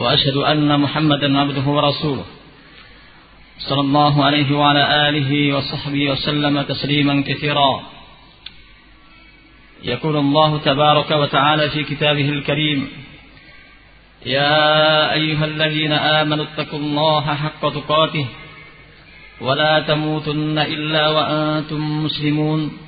وأشهد أن محمدا عبده ورسوله. صلى الله عليه وعلى آله وصحبه وسلم تسليما كثيرا. يقول الله تبارك وتعالى في كتابه الكريم يا أيها الذين آمنوا اتقوا الله حق تقاته ولا تموتن إلا وأنتم مسلمون.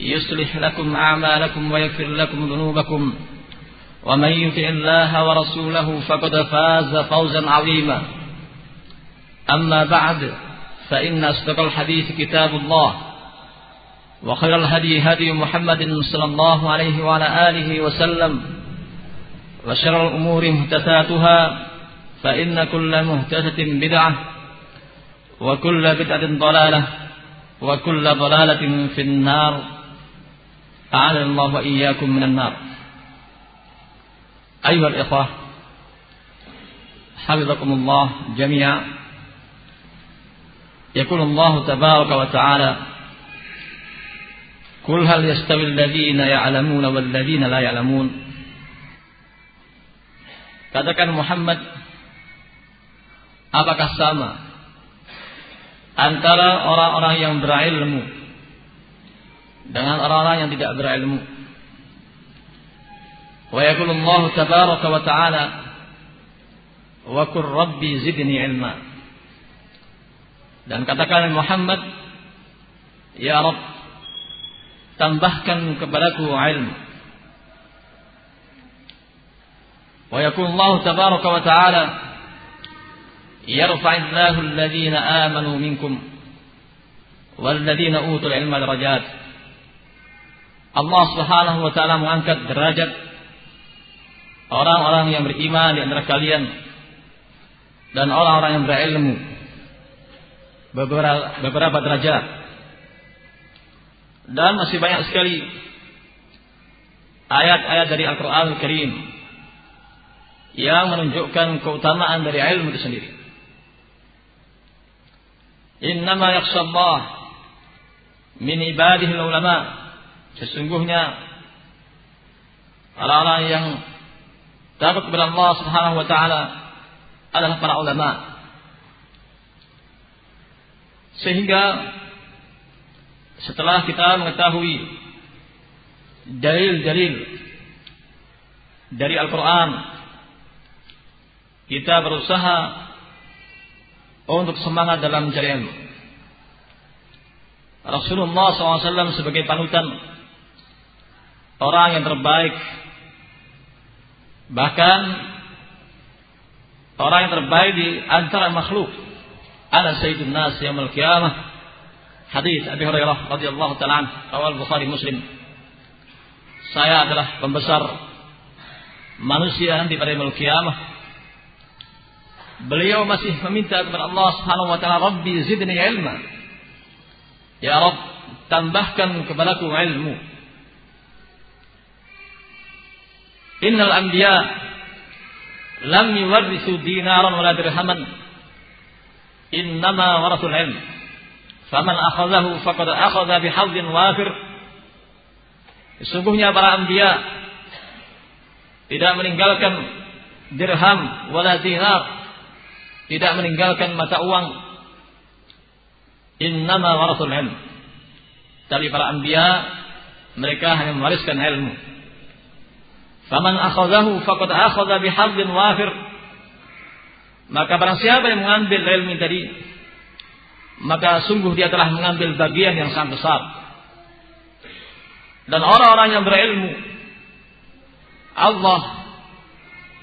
يصلح لكم أعمالكم ويغفر لكم ذنوبكم. ومن يطع الله ورسوله فقد فاز فوزا عظيما. أما بعد فإن أصدق الحديث كتاب الله وخير الهدي هدي محمد صلى الله عليه وعلى آله وسلم وشر الأمور مهتثاتها فإن كل مهتثة بدعة وكل بدعة ضلالة وكل ضلالة في النار. أعلم الله وإياكم من النار. أيها الإخوة حفظكم الله جميعا. يقول الله تبارك وتعالى قل هل يستوي الذين يعلمون والذين لا يعلمون؟ Katakan Muhammad Apakah sama Antara orang-orang yang berilmu Dengan orang-orang yang tidak berilmu Wa yakulullah tabaraka wa ta'ala Wa kur rabbi zidni ilma Dan katakan Muhammad Ya Rabb Tambahkan kepadaku ilmu ويكون الله تبارك وتعالى يرفع الله الذين آمنوا منكم والذين أوتوا العلم درجات Allah subhanahu wa ta'ala mengangkat derajat orang-orang yang beriman di antara kalian dan orang-orang yang berilmu beberapa, beberapa derajat dan masih banyak sekali ayat-ayat dari Al-Quran Al-Karim yang menunjukkan keutamaan dari ilmu itu sendiri. Innama yakhshallah min ibadihi ulama. Sesungguhnya orang-orang yang takut kepada Allah Subhanahu wa taala adalah para ulama. Sehingga setelah kita mengetahui dalil-dalil dari Al-Qur'an kita berusaha untuk semangat dalam mencari ilmu. Rasulullah SAW sebagai panutan orang yang terbaik, bahkan orang yang terbaik di antara makhluk. Ana sayyidun nas yaumil qiyamah. Hadis Abi Hurairah radhiyallahu taala awal Bukhari Muslim. Saya adalah pembesar manusia nanti pada yaumil qiyamah beliau masih meminta kepada Allah Subhanahu wa taala, "Rabbi zidni ilma." Ya Rabb, tambahkan kepadaku ilmu. Innal anbiya lam yuwarrisu dinaran wala dirhaman. Innama warasul ilm. Faman akhadhahu faqad akhadha bihadzin wafir. Sesungguhnya para anbiya tidak meninggalkan dirham wala dinar tidak meninggalkan mata uang. Innama warasul ilm. Tapi para anbiya mereka hanya mewariskan ilmu. Faman akhadahu faqad akhadha bihadzin wafir. Maka barang siapa yang mengambil ilmu tadi, maka sungguh dia telah mengambil bagian yang sangat besar. Dan orang-orang yang berilmu, Allah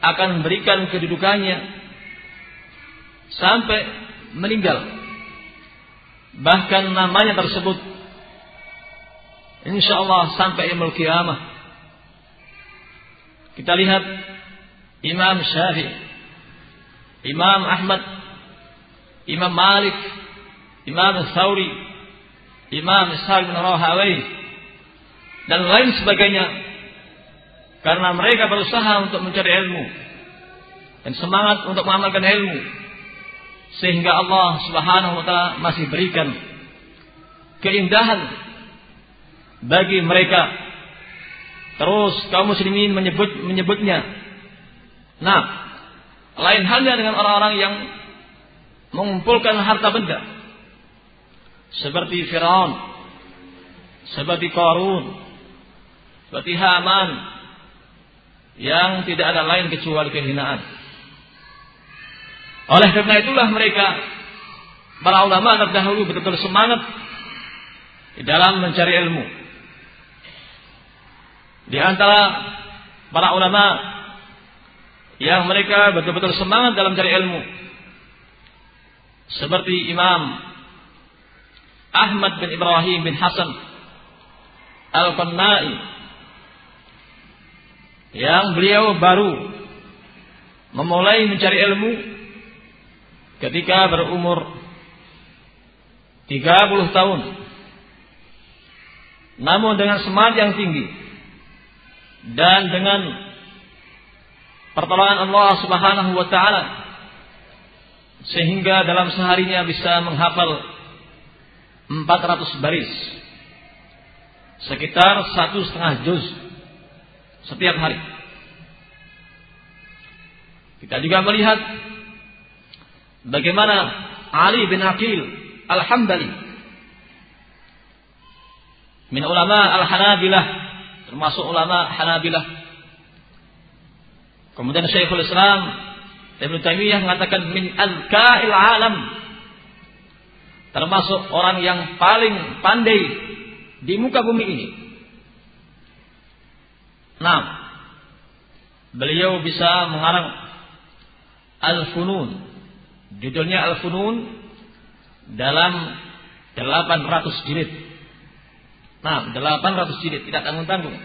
akan memberikan kedudukannya sampai meninggal. Bahkan namanya tersebut insya Allah sampai ilmu kiamah. Kita lihat Imam Syafi'i Imam Ahmad, Imam Malik, Imam Thawri, Imam Ishaq bin Rahawai, dan lain sebagainya. Karena mereka berusaha untuk mencari ilmu dan semangat untuk mengamalkan ilmu. Sehingga Allah subhanahu wa ta'ala masih berikan keindahan bagi mereka. Terus kaum muslimin menyebut menyebutnya. Nah, lain halnya dengan orang-orang yang mengumpulkan harta benda. Seperti Firaun, seperti Qarun, seperti Haman yang tidak ada lain kecuali kehinaan. Oleh karena itulah mereka para ulama terdahulu betul-betul semangat di dalam mencari ilmu. Di antara para ulama yang mereka betul-betul semangat dalam cari ilmu. Seperti Imam Ahmad bin Ibrahim bin Hasan Al-Qannai yang beliau baru memulai mencari ilmu ketika berumur 30 tahun. Namun dengan semangat yang tinggi dan dengan pertolongan Allah Subhanahu wa taala sehingga dalam seharinya bisa menghafal 400 baris sekitar satu setengah juz setiap hari. Kita juga melihat bagaimana Ali bin Aqil Al-Hambali min ulama Al-Hanabilah termasuk ulama Hanabilah Kemudian Syekhul Islam Ibn Taimiyah mengatakan min azkail alam termasuk orang yang paling pandai di muka bumi ini. Nah, beliau bisa mengarang Al-Funun. Judulnya Al-Funun dalam 800 jilid. Nah, 800 jilid tidak tanggung-tanggung.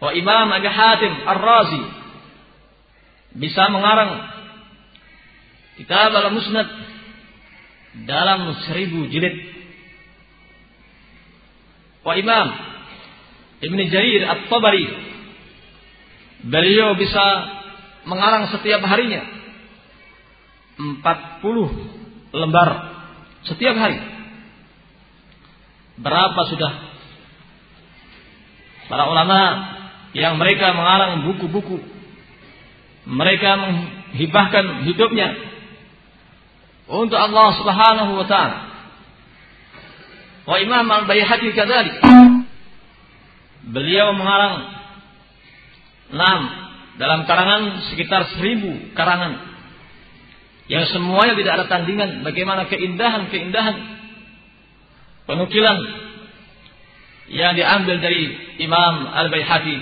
Wa Imam Abi Hatim Ar-Razi bisa mengarang kitab al-Musnad dalam seribu jilid. Wa Imam Ibn Jarir At-Tabari beliau bisa mengarang setiap harinya 40 lembar setiap hari. Berapa sudah para ulama yang mereka mengarang buku-buku. Mereka menghibahkan hidupnya untuk Allah Subhanahu wa taala. Wa Imam Al-Baihaqi kadzalik. Beliau mengarang enam dalam karangan sekitar seribu karangan yang semuanya tidak ada tandingan bagaimana keindahan-keindahan penukilan yang diambil dari Imam Al-Baihaqi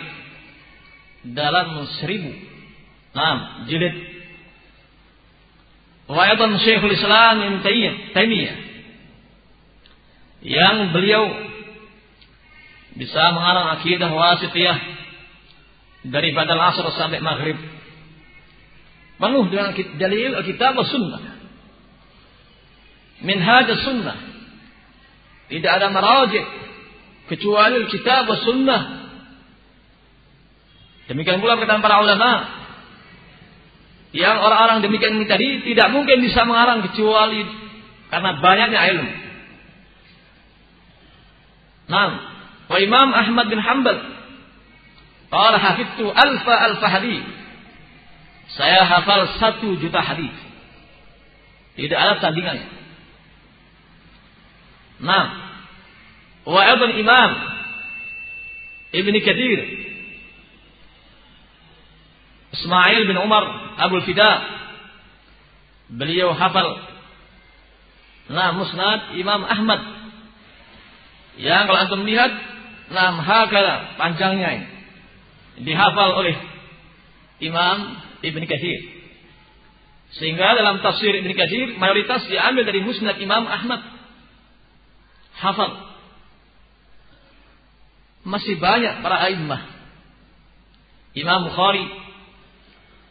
dalam seribu enam jilid. Wa'adan Syekhul Islam Taimiyah yang beliau bisa mengarang akidah wasitiyah dari badal asr sampai maghrib. Penuh dengan dalil kitab sunnah. Minhaj sunnah tidak ada marajik kecuali kitab sunnah Demikian pula perkataan para ulama yang orang-orang demikian ini tadi tidak mungkin bisa mengarang kecuali karena banyaknya ilmu. Nah, wa Imam Ahmad bin Hanbal qala hafidtu alfa alfa hadis. Saya hafal satu juta hadis. Tidak ada tandingannya. Nah, wa Imam. Ibn Kathir. Ismail bin Umar Abu Fida. Beliau hafal. Nah musnad Imam Ahmad. Yang kalau antum lihat nah hakala panjangnya ini. Dihafal oleh Imam Ibn Kathir. Sehingga dalam tafsir Ibn Kathir mayoritas diambil dari musnad Imam Ahmad hafal masih banyak para a'immah Imam Bukhari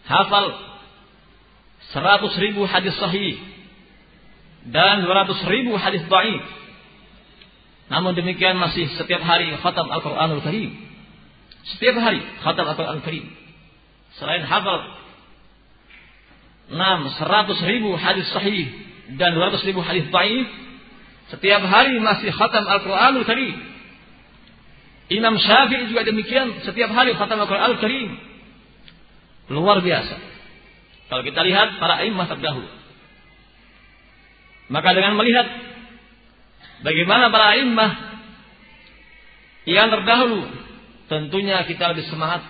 hafal 100 ribu hadis sahih dan 200 ribu hadis dhaif. Namun demikian masih setiap hari khatam Al-Quranul Karim. Setiap hari khatam Al-Quranul Karim. Selain hafal 6, 100 ribu hadis sahih dan 200 ribu hadis dhaif. Setiap hari masih khatam Al-Quranul Karim. Imam Syafi'i juga demikian. Setiap hari khatam Al-Quranul Karim. Luar biasa. Kalau kita lihat para imam terdahulu. Maka dengan melihat bagaimana para imam yang terdahulu, tentunya kita lebih semangat.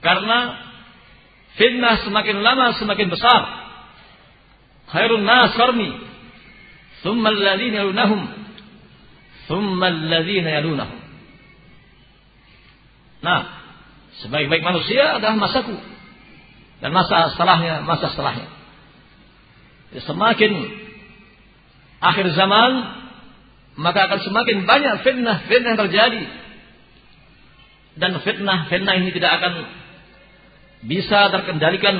Karena fitnah semakin lama semakin besar. Khairun nas qarni, thumma alladhina yalunahum, thumma alladhina yalunahum. Nah, sebaik-baik manusia adalah masaku dan masa setelahnya, masa setelahnya. Semakin akhir zaman, maka akan semakin banyak fitnah-fitnah terjadi. Dan fitnah-fitnah ini tidak akan bisa terkendalikan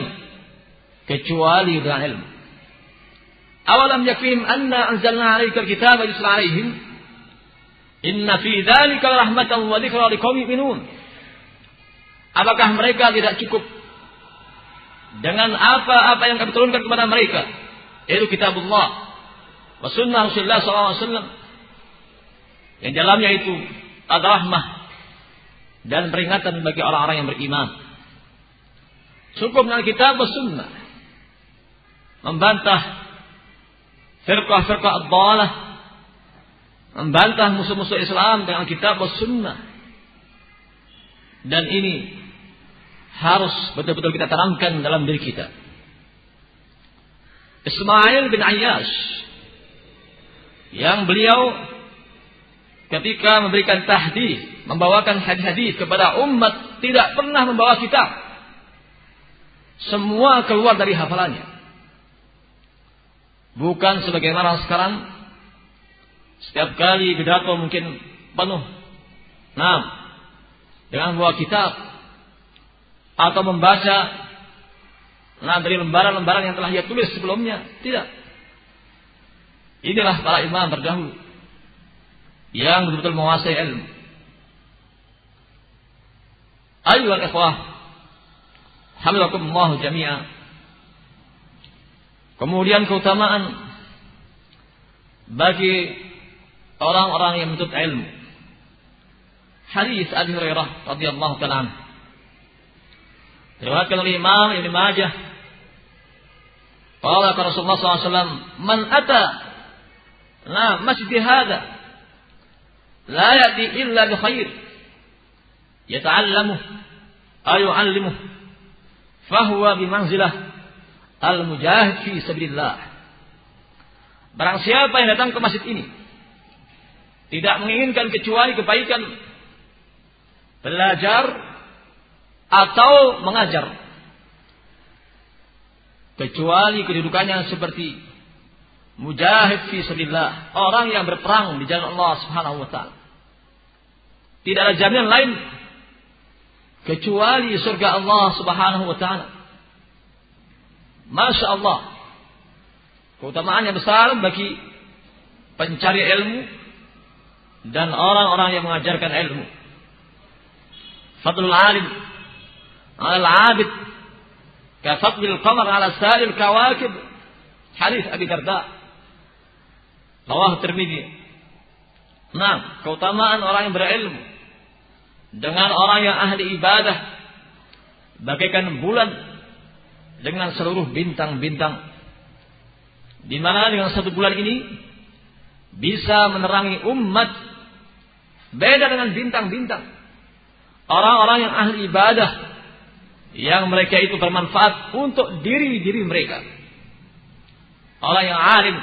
kecuali dengan ilmu. Awalam yakfihim anna anzalna alaika alkitaba yusla alaihim? Inna fi dzalika rahmatan wa dzikra liqaumin yu'minun. Apakah mereka tidak cukup dengan apa-apa yang kami turunkan kepada mereka? Yaitu kitabullah wa sunnah Rasulullah SAW yang dalamnya itu adalah rahmah dan peringatan bagi orang-orang yang beriman. Cukup dengan kitab wa sunnah. Membantah firqah-firqah ad membantah musuh-musuh Islam dengan kitab wa sunnah dan ini harus betul-betul kita tanamkan dalam diri kita. Ismail bin Ayyash yang beliau ketika memberikan tahdid, membawakan hadis-hadis kepada umat tidak pernah membawa kitab. Semua keluar dari hafalannya. Bukan sebagaimana sekarang setiap kali pidato mungkin penuh. Nah, dengan membawa kitab atau membaca nah dari lembaran-lembaran yang telah ia tulis sebelumnya. Tidak. Inilah para imam terdahulu yang betul-betul menguasai ilmu. Ayo ikhwah, hamdakumullah jami'a. Kemudian keutamaan bagi orang-orang yang menuntut ilmu. Hadis Abi Hurairah radhiyallahu taala Diriwayatkan oleh Imam Ibn Majah. Qala Rasulullah SAW, Man ata nah masjid hada la ya'ti illa bi khair yata'allamu ay yu'allimu fahuwa bi manzilah al mujahid fi sabilillah Barang siapa yang datang ke masjid ini tidak menginginkan kecuali kebaikan belajar atau mengajar. Kecuali kedudukannya seperti mujahid fi sabilillah, orang yang berperang di jalan Allah Subhanahu wa taala. Tidak ada jaminan lain kecuali surga Allah Subhanahu wa taala. Masya Allah. Keutamaan yang besar bagi pencari ilmu dan orang-orang yang mengajarkan ilmu. Fadlul alim al-abid kafadlil qamar ala sa'il kawakib hadis Abi Darda Rawah Tirmidzi Nah, keutamaan orang yang berilmu dengan orang yang ahli ibadah bagaikan bulan dengan seluruh bintang-bintang di mana dengan satu bulan ini bisa menerangi umat beda dengan bintang-bintang orang-orang yang ahli ibadah yang mereka itu bermanfaat untuk diri-diri mereka. Orang yang alim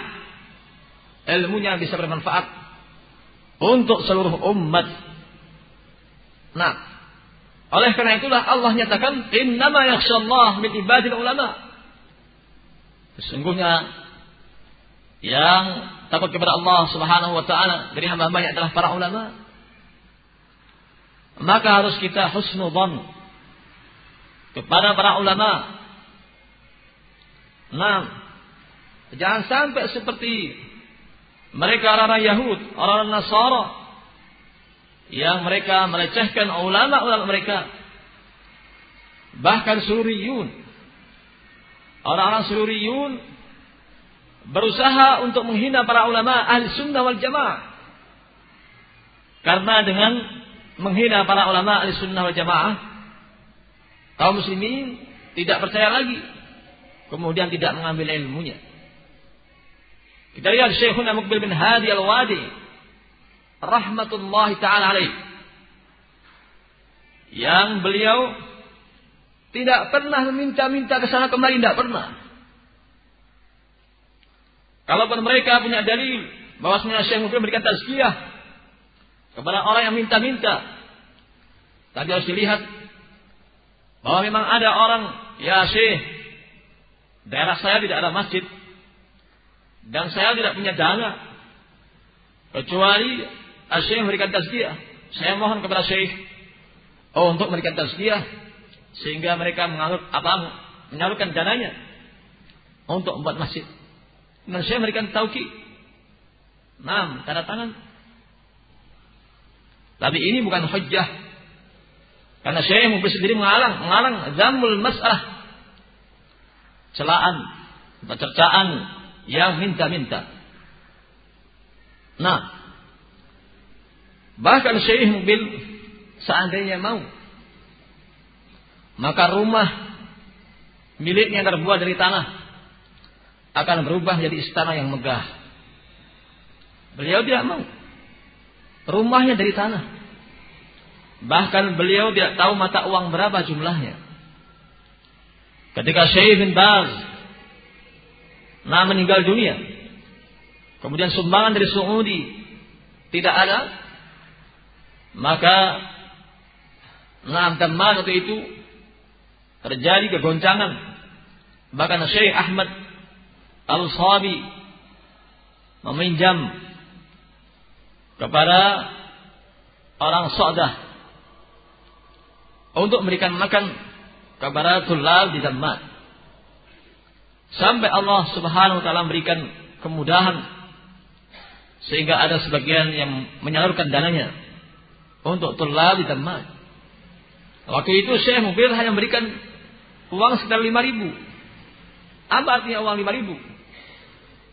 ilmunya bisa bermanfaat untuk seluruh umat. Nah, oleh karena itulah Allah nyatakan innama yakhshallah min ibadil ulama. Sesungguhnya yang takut kepada Allah Subhanahu wa taala dari hamba-hambanya adalah para ulama. Maka harus kita husnudzan kepada para ulama. Nah, jangan sampai seperti mereka orang-orang Yahud, orang-orang Nasara yang mereka melecehkan ulama-ulama mereka. Bahkan suriyun. Orang-orang suriyun berusaha untuk menghina para ulama ahli sunnah wal jamaah. Karena dengan menghina para ulama ahli sunnah wal jamaah, kaum muslimin tidak percaya lagi. Kemudian tidak mengambil ilmunya. Kita lihat Syekhuna Mukbil bin Hadi Al-Wadi. Rahmatullahi ta'ala alaih. Yang beliau tidak pernah meminta-minta ke sana kemari. Tidak pernah. Kalaupun mereka punya dalil. Bahwasanya Syekh Mukbil memberikan tazkiyah. Kepada orang yang minta-minta. Tadi harus dilihat bahwa memang ada orang, ya Syekh, daerah saya tidak ada masjid. Dan saya tidak punya dana. Kecuali Syekh memberikan tazkiyah. Saya mohon kepada Syekh oh, untuk memberikan tazkiyah sehingga mereka mengalur apa menyalurkan dananya untuk membuat masjid. Dan saya memberikan tauki. Nah, tanda tangan. Tapi ini bukan hujjah karena Syekh mungkin sendiri mengalang, mengalang zamul mas'ah. Celaan, percercaan yang minta-minta. Nah, bahkan Syekh mobil seandainya mau, maka rumah miliknya yang terbuat dari tanah akan berubah menjadi istana yang megah. Beliau tidak mau. Rumahnya dari tanah. Bahkan beliau tidak tahu mata uang berapa jumlahnya. Ketika Syekh bin Baz nah meninggal dunia. Kemudian sumbangan dari Saudi tidak ada. Maka teman waktu itu terjadi kegoncangan. Bahkan Syekh Ahmad Al-Sabi meminjam kepada orang Saudah untuk memberikan makan kepada tulab di Dammat. Sampai Allah Subhanahu wa taala memberikan kemudahan sehingga ada sebagian yang menyalurkan dananya untuk tulab di Dammat. Waktu itu Syekh Mubir hanya memberikan uang sekitar lima ribu. Apa artinya uang lima ribu?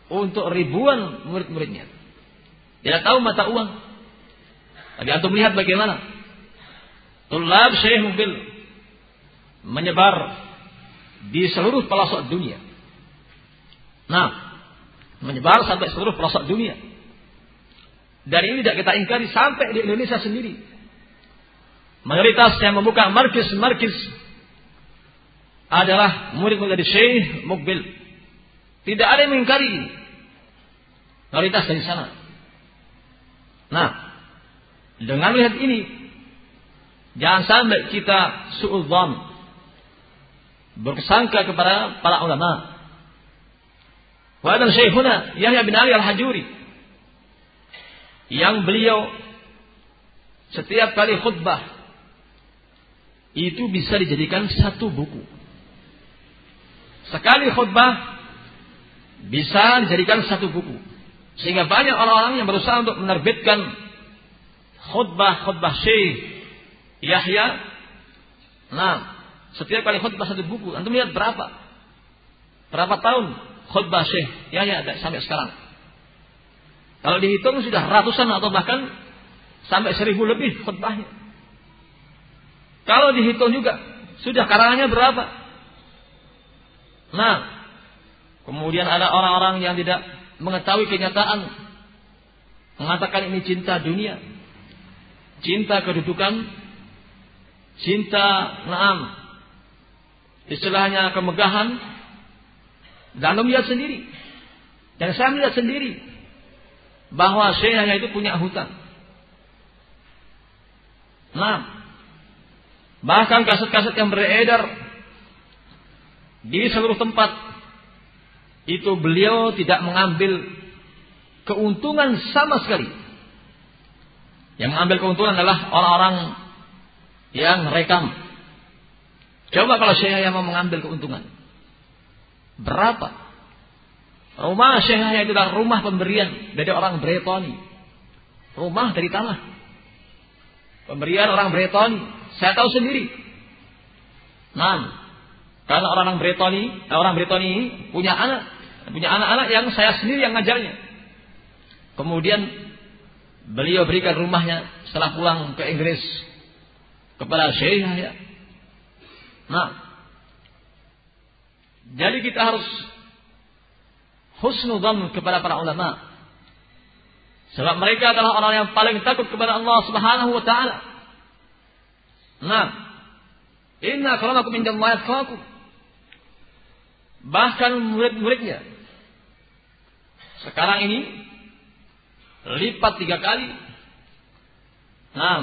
Untuk ribuan murid-muridnya. Tidak tahu mata uang. Tapi antum melihat bagaimana Tulab Syekh Mubil menyebar di seluruh pelosok dunia. Nah, menyebar sampai seluruh pelosok dunia. Dan ini tidak kita ingkari sampai di Indonesia sendiri. Mayoritas yang membuka markis-markis adalah murid-murid dari Syekh Mukbil. Tidak ada yang mengingkari. Mayoritas dari sana. Nah, dengan melihat ini, Jangan sampai kita suudzon berkesangka kepada para ulama. Wa Syekhuna Yahya bin Ali Al-Hajuri yang beliau setiap kali khutbah itu bisa dijadikan satu buku. Sekali khutbah bisa dijadikan satu buku. Sehingga banyak orang-orang yang berusaha untuk menerbitkan khutbah-khutbah syekh Yahya. Nah, setiap kali khutbah satu buku. Antum lihat berapa? Berapa tahun khutbah Syekh Yahya sampai sekarang? Kalau dihitung sudah ratusan atau bahkan sampai seribu lebih khutbahnya. Kalau dihitung juga sudah karangannya berapa? Nah, kemudian ada orang-orang yang tidak mengetahui kenyataan mengatakan ini cinta dunia, cinta kedudukan, cinta naam istilahnya kemegahan dan melihat sendiri dan saya melihat sendiri bahwa syekhnya itu punya hutan. Nah, bahkan kaset-kaset yang beredar di seluruh tempat itu beliau tidak mengambil keuntungan sama sekali. Yang mengambil keuntungan adalah orang-orang yang rekam. Coba kalau Syekh yang mau mengambil keuntungan. Berapa? Rumah Syekhnya itu adalah rumah pemberian dari orang Bretoni. Rumah dari tanah. Pemberian orang Bretoni. Saya tahu sendiri. Nah, karena orang-orang Bretoni, orang Bretoni punya anak, punya anak-anak yang saya sendiri yang ngajarnya. Kemudian beliau berikan rumahnya setelah pulang ke Inggris kepada Syekh ya. Nah, jadi kita harus husnudzan kepada para ulama. Sebab mereka adalah orang yang paling takut kepada Allah Subhanahu wa taala. Nah, inna akramakum indallahi atqakum. Bahkan murid-muridnya sekarang ini lipat tiga kali. Nah,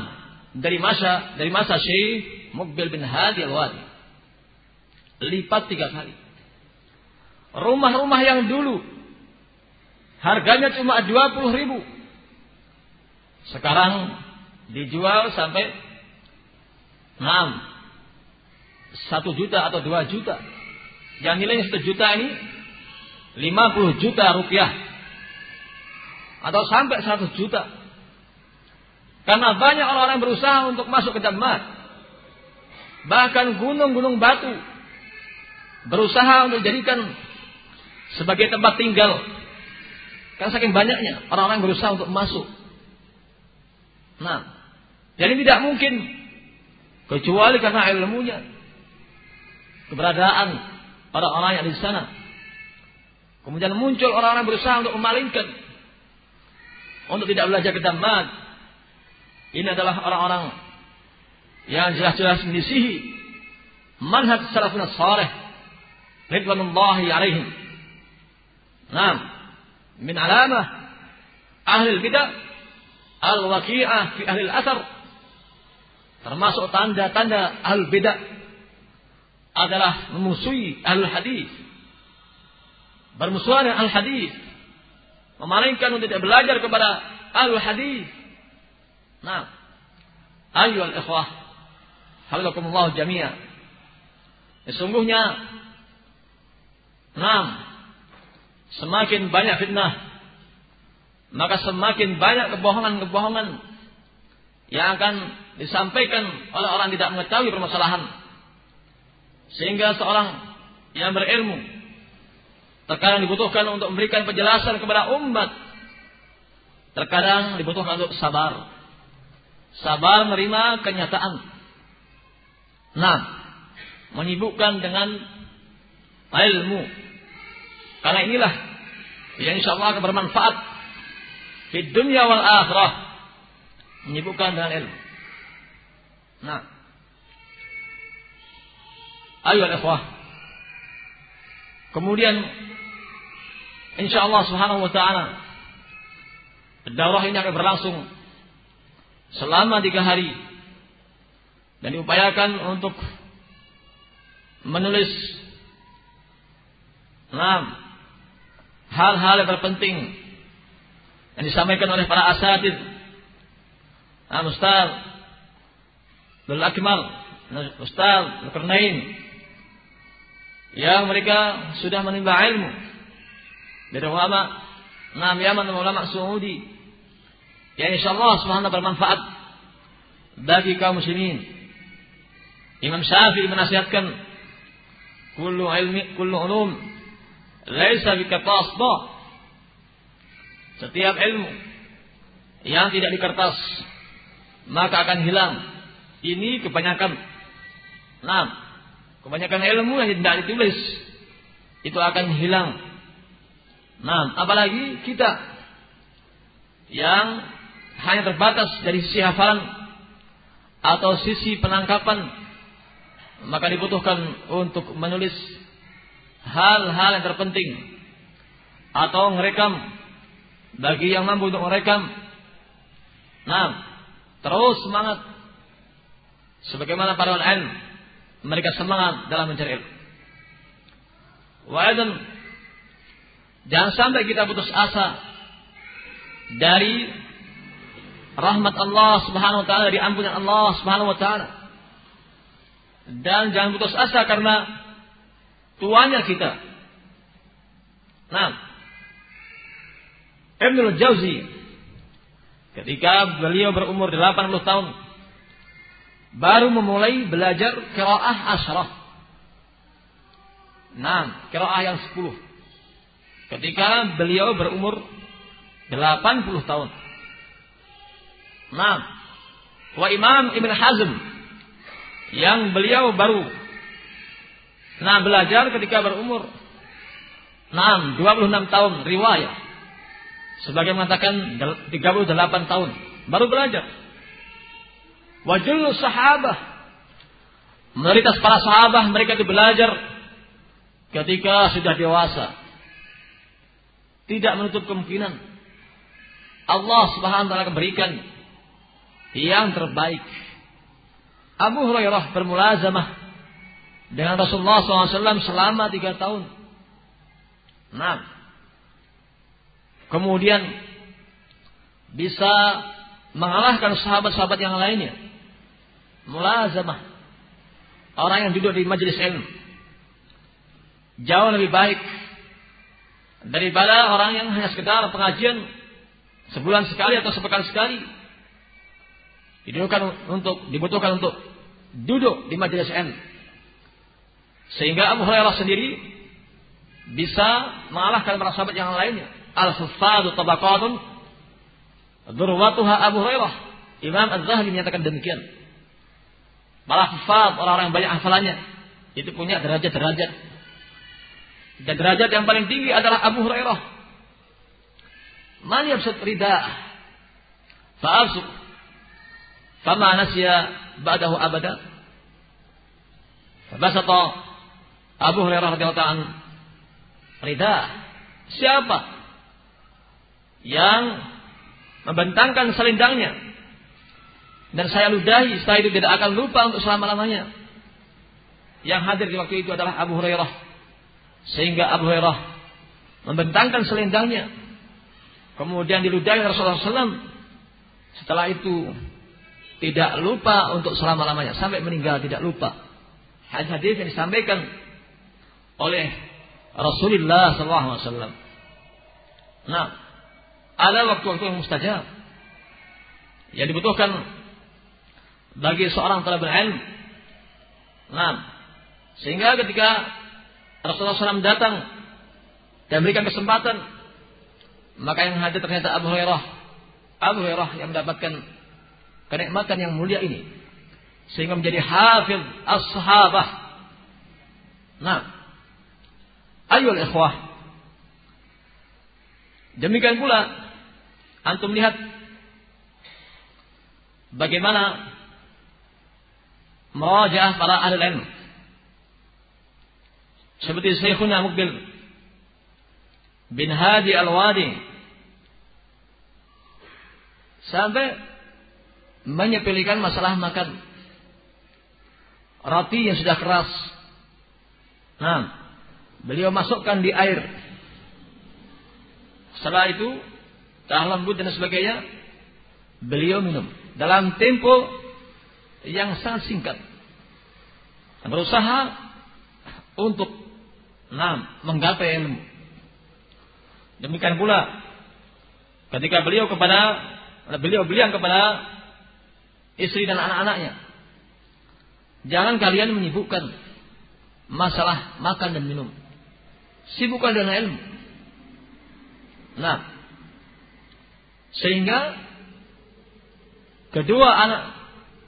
dari masa dari masa Syekh Mukbil bin Hadi Al-Wadi. Lipat tiga kali. Rumah-rumah yang dulu harganya cuma 20 ribu. Sekarang dijual sampai 6 satu juta atau dua juta. Yang nilainya satu juta ini 50 juta rupiah atau sampai 100 juta. Karena banyak orang-orang yang berusaha untuk masuk ke Jamat. Bahkan gunung-gunung batu berusaha untuk dijadikan sebagai tempat tinggal. Karena saking banyaknya orang-orang berusaha untuk masuk. Nah, jadi tidak mungkin kecuali karena ilmunya, keberadaan para orang yang di sana. Kemudian muncul orang-orang berusaha untuk memalingkan untuk tidak belajar ke Dammat. Ini adalah orang-orang yang jelas-jelas menyisihi manhaj salafun salih ridwanullahi alaihim. Nah, min alamah. Ahli bidah al-waqi'ah fi ahli al-athar termasuk tanda-tanda ahli bidah adalah memusuhi ahli hadis. Bermusuhan al hadis. Memalingkan untuk tidak belajar kepada ahli hadis. Nah, ayo al ikhwah, hafizakumullah jami'a. Sesungguhnya, nah, semakin banyak fitnah, maka semakin banyak kebohongan-kebohongan yang akan disampaikan oleh orang tidak mengetahui permasalahan. Sehingga seorang yang berilmu Terkadang dibutuhkan untuk memberikan penjelasan kepada umat. Terkadang dibutuhkan untuk sabar. Sabar menerima kenyataan. Nah, menyibukkan dengan ilmu. Karena inilah yang insya Allah akan bermanfaat di dunia wal akhirah. Menyibukkan dengan ilmu. Nah, ayo ikhwah. Kemudian Insya Allah Subhanahu Wa Taala daurah ini akan berlangsung selama tiga hari dan diupayakan untuk menulis enam hal-hal yang terpenting yang disampaikan oleh para asatid. Nah, Ustaz Dul Akmal Ustaz yang mereka sudah menimba ilmu. Dari ulama Nam Yaman dan ulama Saudi. Yang insyaallah subhanahu bermanfaat bagi kaum muslimin. Imam Syafi'i menasihatkan kullu ilmi kullu ulum laisa setiap ilmu yang tidak di kertas maka akan hilang. Ini kebanyakan. Nah, kebanyakan ilmu yang tidak ditulis itu akan hilang Nah, apalagi kita yang hanya terbatas dari sisi hafalan atau sisi penangkapan maka dibutuhkan untuk menulis hal-hal yang terpenting atau merekam bagi yang mampu untuk merekam. Nah, terus semangat sebagaimana para ulama mereka semangat dalam mencari ilmu. Wa jangan sampai kita putus asa dari rahmat Allah Subhanahu wa taala, dari ampunan Allah Subhanahu wa taala. Dan jangan putus asa karena tuanya kita. Nah, Ibnu Jauzi ketika beliau berumur 80 tahun baru memulai belajar qiraah asyrah. Nah, qiraah yang 10. Ketika beliau berumur 80 tahun. Nah, wa Imam Ibn Hazm yang beliau baru nah belajar ketika berumur 6 26 tahun riwayat sebagai mengatakan 38 tahun baru belajar. Wajul sahabah mayoritas para sahabat mereka itu belajar ketika sudah dewasa. Tidak menutup kemungkinan Allah Subhanahu wa taala akan berikan yang terbaik. Abu Hurairah bermulazamah dengan Rasulullah SAW selama tiga tahun. Nah, kemudian bisa mengalahkan sahabat-sahabat yang lainnya. Mulazamah. Orang yang duduk di majelis ilmu. Jauh lebih baik daripada orang yang hanya sekedar pengajian sebulan sekali atau sepekan sekali dibutuhkan untuk dibutuhkan untuk duduk di majelis ilmu sehingga Abu Hurairah sendiri bisa mengalahkan para sahabat yang lainnya. Al-huffadu tabaqatun durwatuha Abu Hurairah. Imam Az-Zahabi menyatakan demikian. Para huffad orang-orang yang banyak hafalannya itu punya derajat-derajat. Dan derajat yang paling tinggi adalah Abu Hurairah. Man yabsut rida fa'absuk fama nasya ba'dahu abada Fabasata Abu Hurairah radhiyallahu rida. Siapa yang membentangkan selendangnya dan saya ludahi setelah itu tidak akan lupa untuk selama-lamanya. Yang hadir di waktu itu adalah Abu Hurairah. Sehingga Abu Hurairah membentangkan selendangnya Kemudian diludahi Rasulullah SAW. Setelah itu tidak lupa untuk selama-lamanya. Sampai meninggal tidak lupa. Hadis-hadis yang disampaikan oleh Rasulullah SAW. Nah, ada waktu-waktu yang mustajab yang dibutuhkan bagi seorang telah berilmu. Nah, sehingga ketika Rasulullah SAW datang dan berikan kesempatan maka yang hadir ternyata Abu Hurairah. Abu Hurairah yang mendapatkan kenikmatan yang mulia ini. Sehingga menjadi hafiz as-sahabah. Nah. Ayol ikhwah. Demikian pula. Antum lihat. Bagaimana. Merajah para ahli ilmu. Seperti Syekhuna Mukbil bin Hadi Al-Wadi Sampai menyepelekan masalah makan roti yang sudah keras. Nah, beliau masukkan di air. Setelah itu, tahan lembut dan sebagainya, beliau minum dalam tempo yang sangat singkat. Berusaha untuk nah, menggapai ilmu. Demikian pula ketika beliau kepada beliau bilang kepada istri dan anak-anaknya, jangan kalian menyibukkan masalah makan dan minum. Sibukkan dengan ilmu. Nah, sehingga kedua anak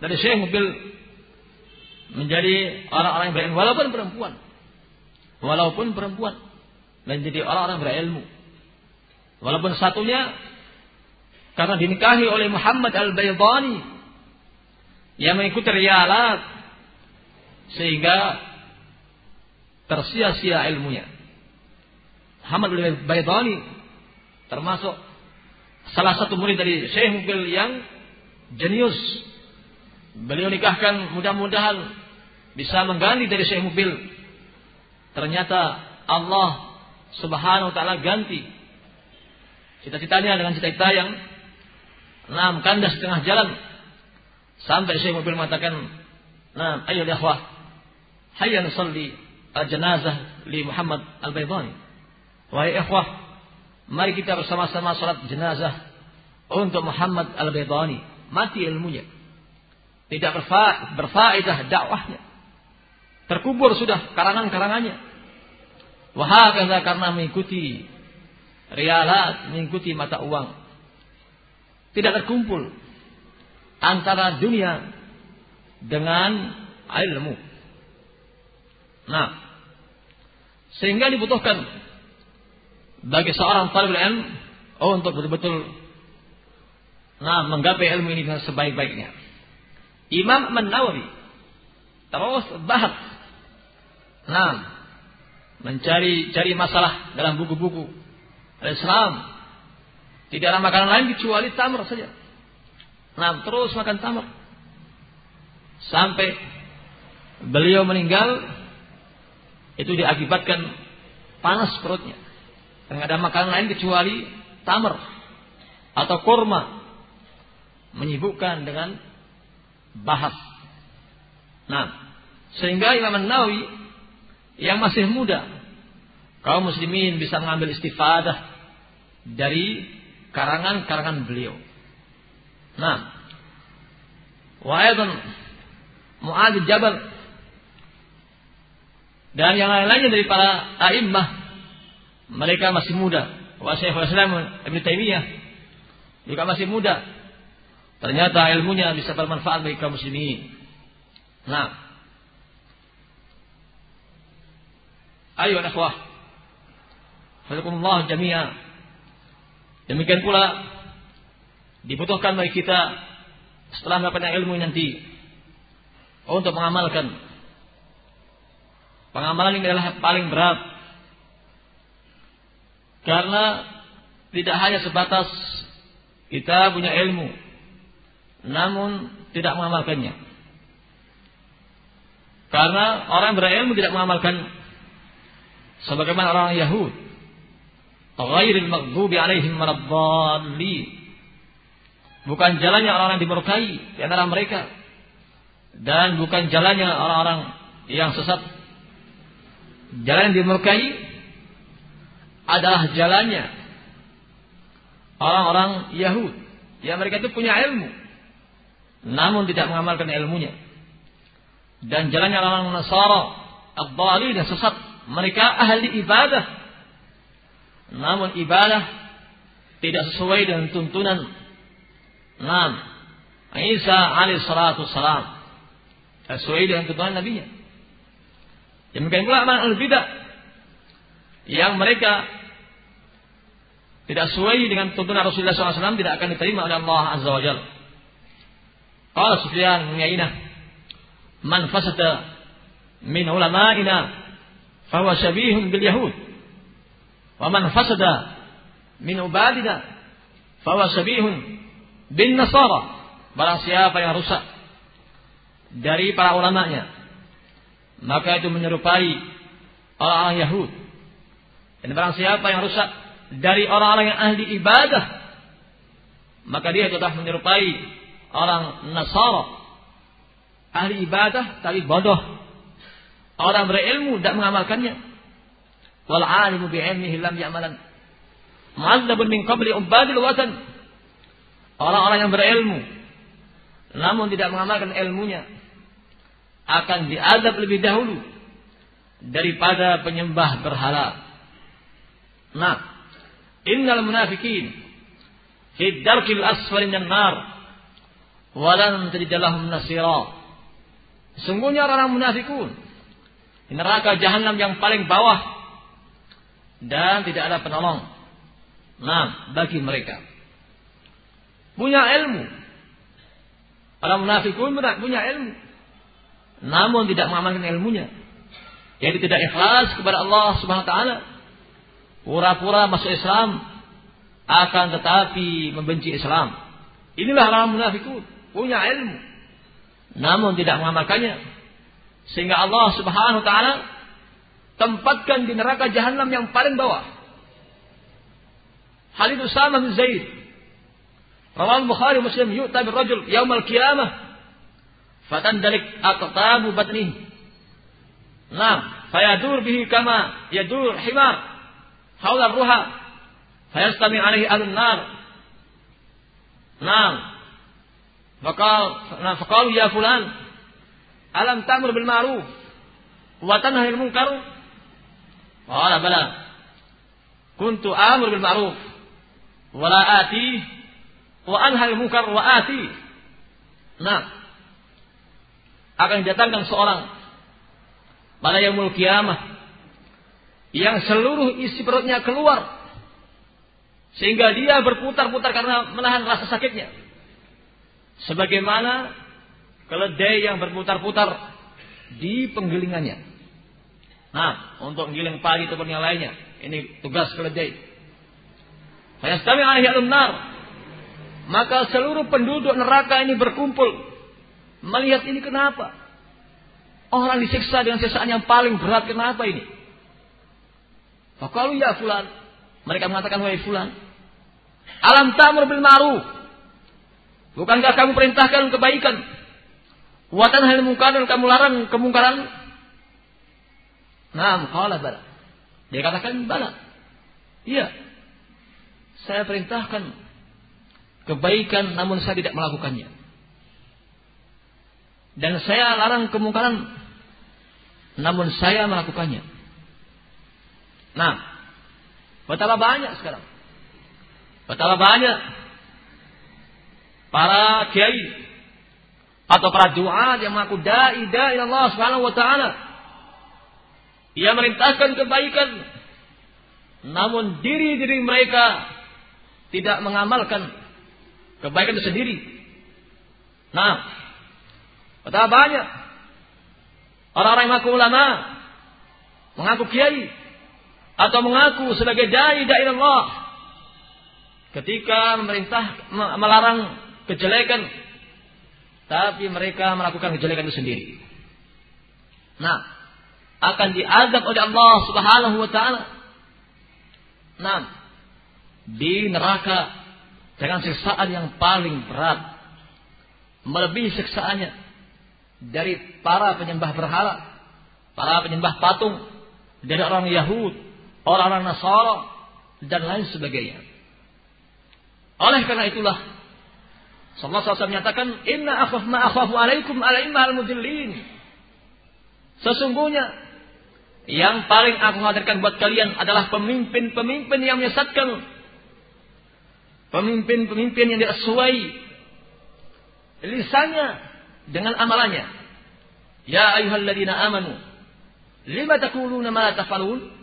dari Syekh Mobil menjadi orang-orang yang berilmu walaupun perempuan. Walaupun perempuan menjadi orang-orang berilmu. Walaupun satunya karena dinikahi oleh Muhammad Al-Baydani yang mengikuti rialat sehingga tersia-sia ilmunya. Muhammad bin Baydani termasuk salah satu murid dari Syekh Mubil yang jenius. Beliau nikahkan mudah-mudahan bisa mengganti dari Syekh Mubil. Ternyata Allah Subhanahu wa taala ganti cita-citanya dengan cita-cita yang enam kandas setengah jalan sampai Syekh Mubil mengatakan, "Nah, ayo ikhwah, hayya nusalli al-janazah li Muhammad al-Baydani." Wahai ikhwah, mari kita bersama-sama salat jenazah untuk Muhammad al-Baydani. Mati ilmunya. Tidak berfa berfaedah dakwahnya. Terkubur sudah karangan-karangannya. Wahakala karena mengikuti rialat, mengikuti mata uang. Tidak terkumpul antara dunia dengan ilmu. Nah, sehingga dibutuhkan bagi seorang talibul ilm oh, untuk betul-betul nah menggapai ilmu ini dengan sebaik-baiknya. Imam An-Nawawi terus bahas nah mencari cari masalah dalam buku-buku Islam. Tidak ada makanan lain kecuali tamar saja. Nah, terus makan tamar. Sampai beliau meninggal itu diakibatkan panas perutnya. Tidak ada makanan lain kecuali tamar atau kurma. Menyibukkan dengan bahas. Nah, sehingga Imam Nawawi yang masih muda, kaum muslimin bisa mengambil istifadah dari karangan-karangan beliau. Nah, wa aidan Mu'adz Jabal dan yang lain-lainnya dari para a'immah mereka masih muda. Wa Syekhul Islam Ibn Taimiyah juga masih muda. Ternyata ilmunya bisa bermanfaat bagi kaum muslimin. Nah. Ayo akhwah. Hafizakumullah jami'a. Demikian pula dibutuhkan bagi kita setelah mendapatkan ilmu nanti untuk mengamalkan. Pengamalan ini adalah paling berat karena tidak hanya sebatas kita punya ilmu, namun tidak mengamalkannya. Karena orang berilmu tidak mengamalkan sebagaimana orang Yahud. Ghairil maghdubi alaihim waladdallin. Bukan jalannya orang-orang dimurkai di antara mereka dan bukan jalannya orang-orang yang sesat. Jalan yang dimurkai adalah jalannya. Orang-orang Yahud. Yang mereka itu punya ilmu. Namun tidak mengamalkan ilmunya. Dan jalannya orang Nasara Abdali dan sesat. Mereka ahli ibadah. Namun ibadah tidak sesuai dengan tuntunan Nam Isa alaihi salatu salam sesuai dengan tuntunan nabinya. Demikian pula amal bidah yang mereka tidak sesuai dengan tuntunan Rasulullah SAW tidak akan diterima oleh Allah Azza wa Jalla. Qala Sufyan bin "Man fasada min ulama'ina fahuwa syabihun bil yahud. Wa man fasada min ubadina fahuwa syabihun bin nasara." Barang siapa yang rusak dari para ulamanya, maka itu menyerupai orang-orang Yahud dan barang siapa yang rusak dari orang-orang yang ahli ibadah, maka dia sudah menyerupai orang Nasara. Ahli ibadah tapi bodoh. Orang berilmu tidak mengamalkannya. Wal alimu bi'ilmihi lam ya'malan. Mu'adzabun min qabli ubadil watan. Orang-orang yang berilmu namun tidak mengamalkan ilmunya akan diadab lebih dahulu daripada penyembah berhala. Nah, innal munafikin fi darkil asfali minan nar walan tajid lahum nasira. Sungguhnya orang munafikun di neraka jahanam yang paling bawah dan tidak ada penolong. Nah, bagi mereka punya ilmu. Orang munafikun punya ilmu. namun tidak mengamalkan ilmunya. Jadi tidak ikhlas kepada Allah Subhanahu wa taala. Pura-pura masuk Islam akan tetapi membenci Islam. Inilah orang munafikun, punya ilmu namun tidak mengamalkannya. Sehingga Allah Subhanahu wa taala tempatkan di neraka jahanam yang paling bawah. Halid Usama bin Zaid. Rawal Bukhari Muslim yu'ta bil rajul yaumal qiyamah fatandalik aqtabu batnihi Nah, fayadur bihi kama yadur himar fakal ya fulan, alam tamur bil ma'ruf? Wa tanha 'anil munkar? Qala bala. Kuntu amur bil ma'ruf. Wa la ati. Wa anha 'anil munkar wa ati. Nah, akan didatangkan seorang pada yaumul kiamah yang seluruh isi perutnya keluar sehingga dia berputar-putar karena menahan rasa sakitnya. Sebagaimana keledai yang berputar-putar di penggilingannya. Nah, untuk menggiling padi ataupun yang lainnya, ini tugas keledai. Fayastami alaihi al-nar. Maka seluruh penduduk neraka ini berkumpul melihat ini kenapa? Orang disiksa dengan siksaan yang paling berat kenapa ini? Kalau ya fulan, mereka mengatakan wahai fulan, alam tamur bil ma'ruf. Bukankah kamu perintahkan kebaikan? Watan hal mungkar dan kamu larang kemungkaran? Nah, qala bala. Dia katakan bala. Iya. Saya perintahkan kebaikan namun saya tidak melakukannya. Dan saya larang kemungkaran namun saya melakukannya. Nah, betapa banyak sekarang. Betapa banyak para kiai atau para doa yang mengaku dai dai Allah Subhanahu wa taala. Ia merintahkan kebaikan namun diri-diri mereka tidak mengamalkan kebaikan itu sendiri. Nah, betapa banyak Orang-orang yang mengaku ulama, mengaku kiai, atau mengaku sebagai dai dai Allah, ketika memerintah melarang kejelekan, tapi mereka melakukan kejelekan itu sendiri. Nah, akan diazab oleh Allah Subhanahu wa taala. Nah, di neraka dengan siksaan yang paling berat melebihi siksaannya dari para penyembah berhala, para penyembah patung, dari orang Yahud, orang-orang Nasara, dan lain sebagainya. Oleh karena itulah, Alaihi Wasallam menyatakan, Inna akhaf ma akhafu alaikum ala al mudillin. Sesungguhnya, yang paling aku khawatirkan buat kalian adalah pemimpin-pemimpin yang menyesatkan. Pemimpin-pemimpin yang tidak sesuai lisannya dengan amalannya. Ya ayyuhalladzina amanu lima taquluna ma taf'alun?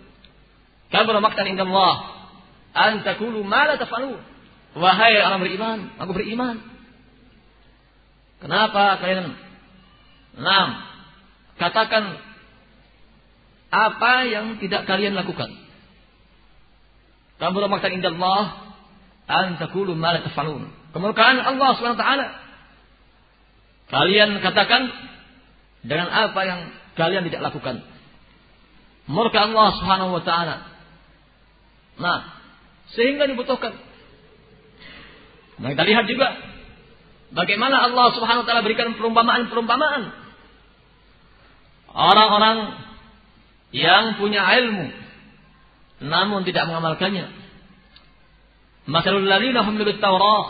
Kabura maktan inda Allah an taqulu ma taf'alun. Wahai orang beriman, aku beriman. Kenapa kalian enam katakan apa yang tidak kalian lakukan? Kabura maktan inda Allah an taqulu ma taf'alun. Kemurkaan Allah Subhanahu wa taala Kalian katakan dengan apa yang kalian tidak lakukan. Murka Allah Subhanahu wa taala. Nah, sehingga dibutuhkan. Nah, kita lihat juga bagaimana Allah Subhanahu wa taala berikan perumpamaan-perumpamaan. Orang-orang yang punya ilmu namun tidak mengamalkannya. Masalul ladzina humilut Taurat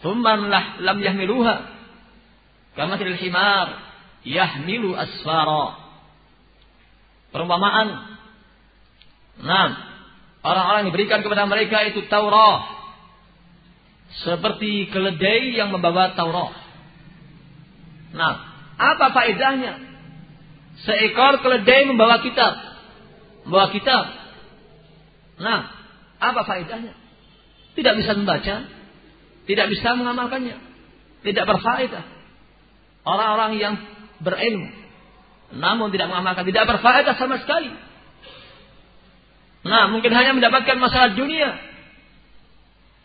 thumma lam yahmiluha kama himar yahmilu asfara. Perumpamaan. Nah, orang-orang diberikan kepada mereka itu Taurat. Seperti keledai yang membawa Taurat. Nah, apa faedahnya? Seekor keledai membawa kitab. Membawa kitab. Nah, apa faedahnya? Tidak bisa membaca, tidak bisa mengamalkannya, tidak berfaedah. Orang-orang yang berilmu. Namun tidak mengamalkan, tidak berfaedah sama sekali. Nah, mungkin hanya mendapatkan masalah dunia.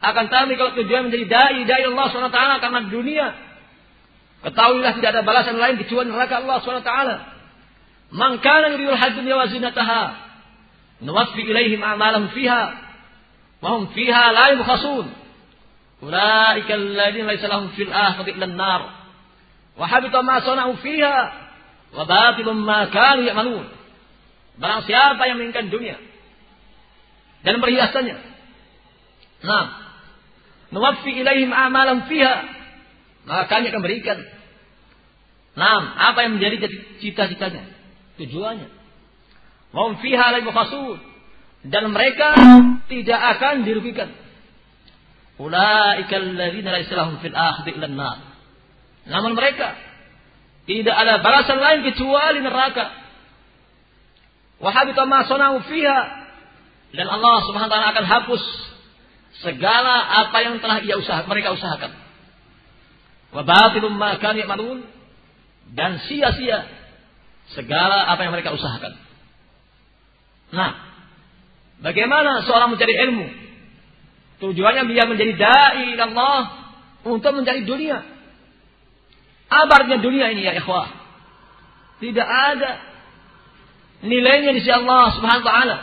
Akan tapi kalau tujuan menjadi dai, dai Allah SWT karena dunia. Ketahuilah tidak ada balasan lain kecuali neraka Allah SWT. Man kana yuridul dunya wa zinataha. Nuwaffi ilaihim a'malahum fiha. Wa hum fiha la yubkhasun. Ulaika alladziina laysa lahum fil akhirati illa an-nar. Wa habita ma sana'u fiha. Wa batilun ma kanu ya'malun. Barang siapa yang menginginkan dunia dan perhiasannya. Nah, nuwaffi ilaihim amalan fiha. Maka kami akan berikan. Nah, apa yang menjadi cita-citanya? Tujuannya. Wahum fiha la Dan mereka tidak akan dirugikan. Ulaika alladzina laysa lahum fil akhirati illa nar. Namun mereka tidak ada balasan lain kecuali neraka. Wa habita ma fiha dan Allah Subhanahu wa taala akan hapus segala apa yang telah ia usaha, mereka usahakan. Wa dan sia-sia segala apa yang mereka usahakan. Nah, bagaimana seorang mencari ilmu? Tujuannya biar menjadi dai Allah untuk mencari dunia. Abarnya dunia ini ya ikhwah. Tidak ada nilainya di sisi Allah Subhanahu wa taala.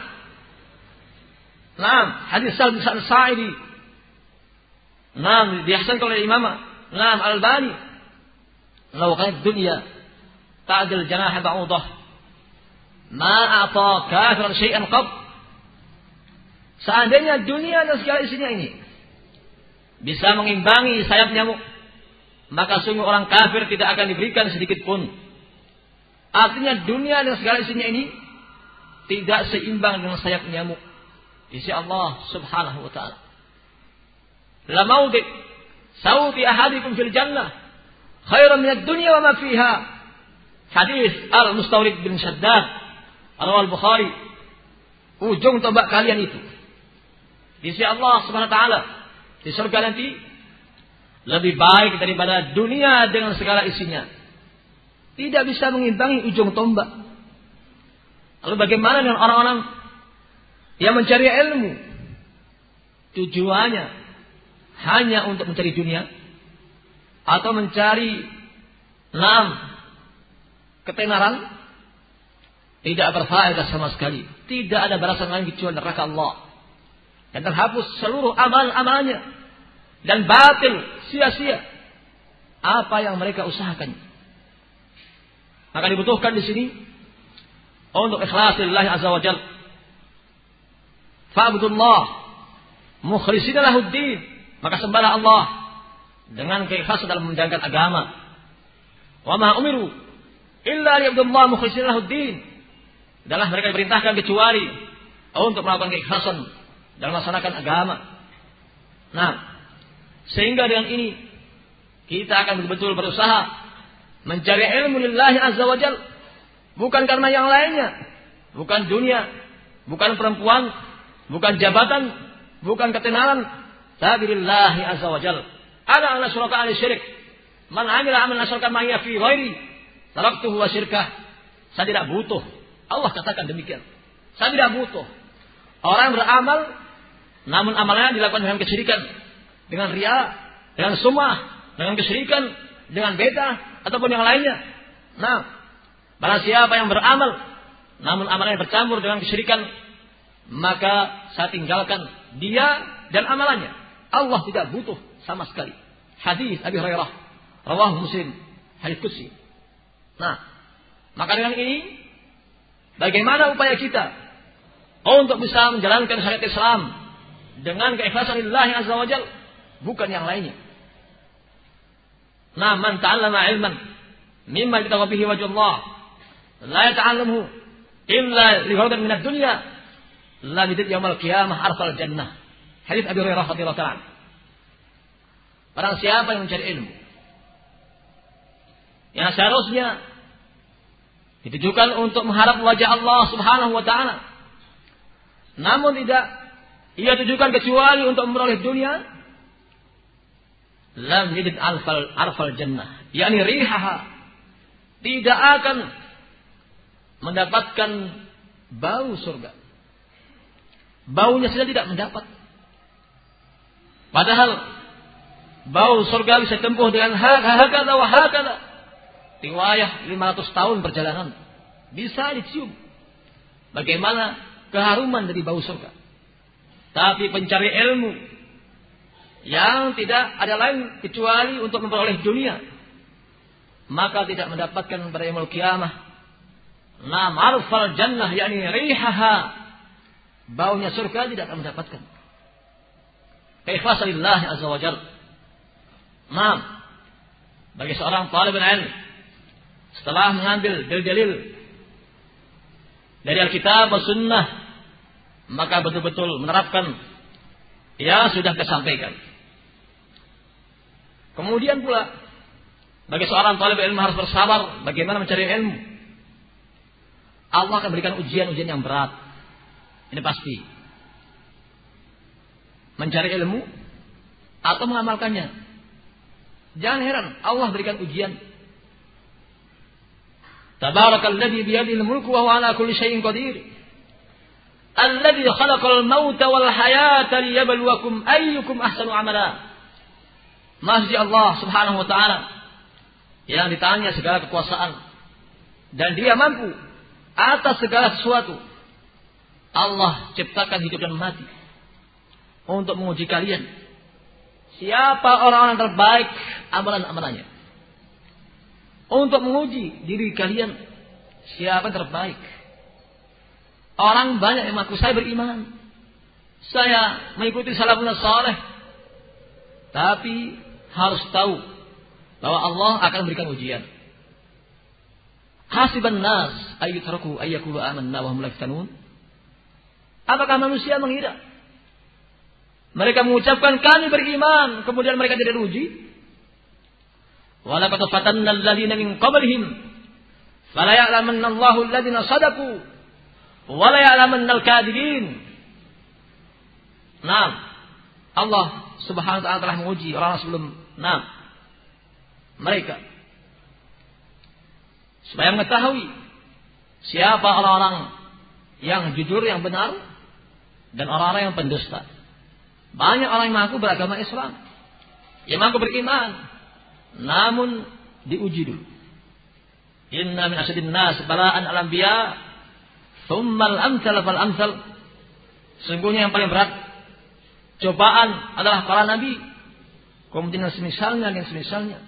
Naam, hadis Sal bin Sa'idi. Naam, dihasankan oleh Imam Naam Al-Albani. Lau kanat dunya ta'dil janaha ba'udah. Ma a'ta kafiran syai'an qab. Seandainya dunia dan segala isinya ini bisa mengimbangi sayap nyamuk, maka sungguh orang kafir tidak akan diberikan sedikit pun. Artinya dunia dan segala isinya ini tidak seimbang dengan sayap nyamuk sisi Allah Subhanahu wa taala. La maudi sauti ahadikum fil jannah khairan min ad-dunya wa ma fiha. Hadis Al-Mustawrid bin Shaddad Al-Bukhari. Ujung tombak kalian itu. Di sisi Allah Subhanahu wa taala di surga nanti lebih baik daripada dunia dengan segala isinya. Tidak bisa mengimbangi ujung tombak. Lalu bagaimana dengan orang-orang yang mencari ilmu tujuannya hanya untuk mencari dunia atau mencari enam ketenaran tidak berfaedah sama sekali. Tidak ada balasan lain kecuali neraka Allah. Dan terhapus seluruh amal-amalnya. Dan batil, sia-sia. Apa yang mereka usahakan. Maka dibutuhkan di sini untuk ikhlas Allah Azza wa Jalla Fa'budullah mukhlisina lahuddin. Maka sembahlah Allah dengan keikhlasan dalam menjalankan agama. Wa ma umiru illa liyabdullah mukhlisina lahuddin. Adalah mereka diperintahkan kecuali untuk melakukan keikhlasan dalam melaksanakan agama. Nah, sehingga dengan ini kita akan betul-betul berusaha mencari ilmu lillahi azza wajal bukan karena yang lainnya, bukan dunia, bukan perempuan, bukan jabatan, bukan ketenaran, tapi lillahi azza wa jal. Ana ala syuraka ahli syirik. Man amila amal nasyraka ma fi ghairi, taraktuhu wa syirkah. Saya tidak butuh. Allah katakan demikian. Saya tidak butuh. Orang beramal, namun amalnya dilakukan dengan kesyirikan, dengan ria, dengan sumah, dengan kesyirikan, dengan beda, ataupun yang lainnya. Nah, barang siapa yang beramal, namun amalnya bercampur dengan kesyirikan, maka saya tinggalkan dia dan amalannya. Allah tidak butuh sama sekali. Hadis Abi Hurairah, rawah Muslim, hadis qudsi. Nah, maka dengan ini bagaimana upaya kita untuk bisa menjalankan syariat Islam dengan keikhlasan Allah Azza wa Jal, bukan yang lainnya. Nah, man ta'allama ilman mimma yatawa bihi wajh Allah la yata'allamu illa li min ad-dunya la yajid yaumil qiyamah arfal jannah. Hadis Abi Hurairah radhiyallahu taala. Barang siapa yang mencari ilmu yang seharusnya ditujukan untuk mengharap wajah Allah Subhanahu wa taala. Namun tidak ia tujukan kecuali untuk memperoleh dunia. Lam yajid alfal arfal jannah, yakni rihaha. tidak akan mendapatkan bau surga. Baunya saja tidak mendapat. Padahal bau surga bisa tempuh dengan hakada wa hakada. Riwayah 500 tahun perjalanan. Bisa dicium. Bagaimana keharuman dari bau surga. Tapi pencari ilmu yang tidak ada lain kecuali untuk memperoleh dunia. Maka tidak mendapatkan pada ilmu kiamah. Nam arfal jannah yakni rihaha. Baunya surga tidak akan mendapatkan. Keikhlasalillah azza wa jal. Nam. Bagi seorang talib ilmu. Setelah mengambil dalil-dalil dari Alkitab dan Sunnah. Maka betul-betul menerapkan yang sudah kesampaikan. Kemudian pula bagi seorang talib ilmu harus bersabar bagaimana mencari ilmu. Allah akan berikan ujian-ujian yang berat. Ini pasti. Mencari ilmu atau mengamalkannya. Jangan heran, Allah berikan ujian. Tabarakalladzi biyadihi mulku wa huwa ala kulli syai'in qadir. Alladzi khalaqal mauta wal hayata liyabluwakum ayyukum ahsanu amala. Masjid Allah Subhanahu wa taala yang ditanya segala kekuasaan dan dia mampu atas segala sesuatu. Allah ciptakan hidup dan mati untuk menguji kalian. Siapa orang-orang terbaik amalan-amalannya? Untuk menguji diri kalian siapa terbaik. Orang banyak yang mengaku saya beriman. Saya mengikuti salafun saleh. Tapi harus tahu bahwa Allah akan memberikan ujian. Hasiban nas ayyutraku ayyakulu amanna wa hum la Apakah manusia mengira? Mereka mengucapkan kami beriman, kemudian mereka tidak diuji. Walaqad fatanna alladziina min qablihim fala ya'lamanna Allahu alladziina sadaqu wa la ya'lamanna al-kadzibin. Naam. Allah Subhanahu wa taala telah menguji orang sebelum nah mereka supaya mengetahui siapa orang-orang yang jujur yang benar dan orang-orang yang pendusta. Banyak orang yang mengaku beragama Islam, yang mengaku beriman, namun diuji dulu. Inna min asyadin nas bala'an al-anbiya, thummal amsal fal amsal. Sungguhnya yang paling berat cobaan adalah para nabi, kemudian semisalnya dan semisalnya.